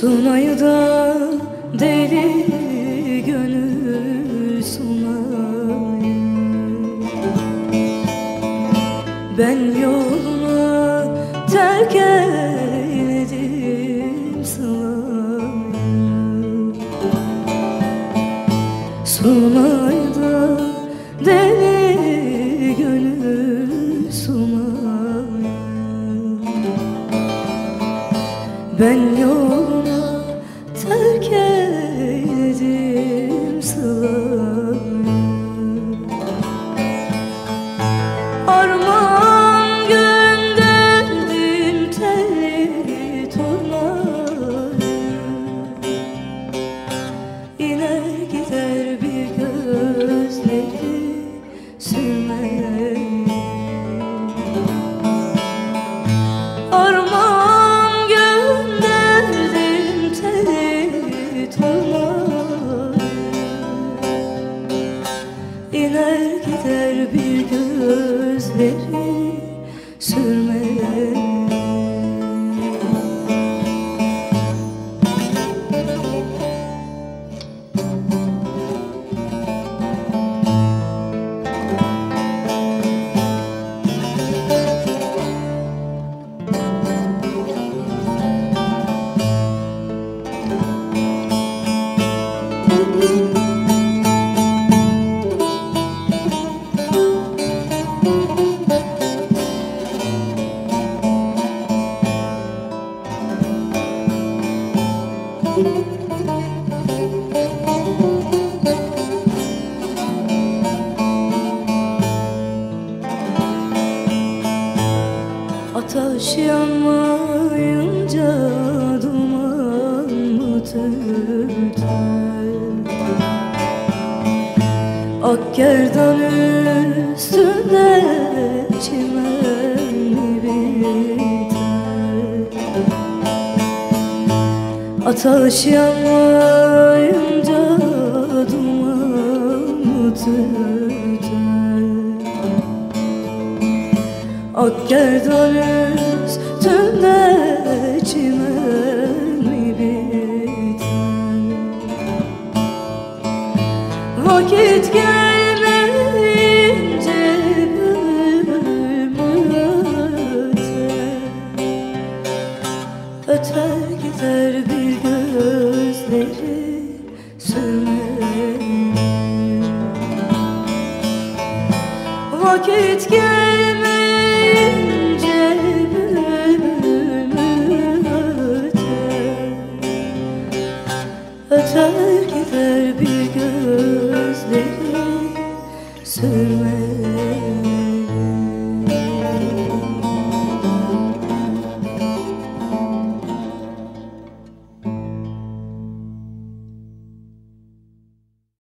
Sunayı da deli gönül sunayı Ben yolumu terk eyledim sunayı Sunayı da deli gönül sunayı Ben yolumu eyledim İner gider bir gözleri sürmeye yanmayınca duman mı tüter? Ak gerdan üstünde çimen mi biter? Ateş yanmayınca duman mı tüter? Ak gerdan Vakit gelmeyince bülbül öter Öter gider bir gözleri sürmeye Vakit gel hatırla